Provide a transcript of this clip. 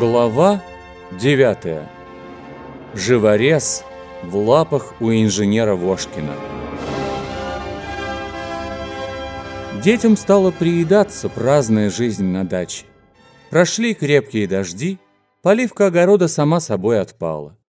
Глава 9. Живорез в лапах у инженера Вошкина. Детям стало приедаться праздная жизнь на даче. Прошли крепкие дожди, поливка огорода сама собой отпала.